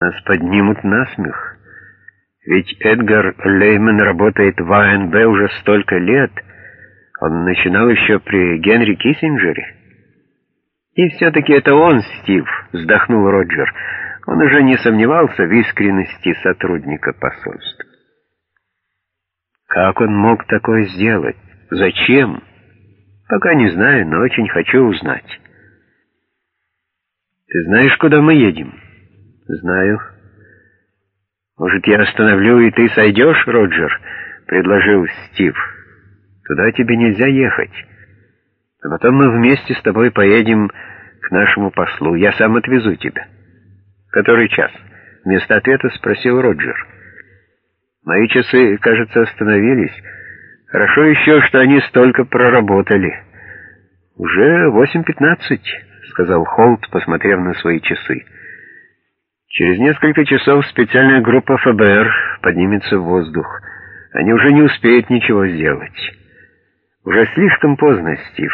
Нас поднимут на смех. Ведь Эдгар Лейман работает в АНБ уже столько лет. Он начинал еще при Генри Киссинджере. И все-таки это он, Стив, вздохнул Роджер. Он уже не сомневался в искренности сотрудника посольства. Как он мог такое сделать? Зачем? Пока не знаю, но очень хочу узнать. Ты знаешь, куда мы едем? Знаю. Может, я остановлю, и ты сойдешь, Роджер? Предложил Стив. Туда тебе нельзя ехать. А потом мы вместе с тобой поедем к нашему послу. Я сам отвезу тебя. Который час? Вместо ответа спросил Роджер. Мои часы, кажется, остановились. Хорошо еще, что они столько проработали. Уже восемь пятнадцать, сказал Холт, посмотрев на свои часы. Через несколько часов специальная группа ФБР поднимется в воздух. Они уже не успеют ничего сделать. Уже слишком поздно, Стив.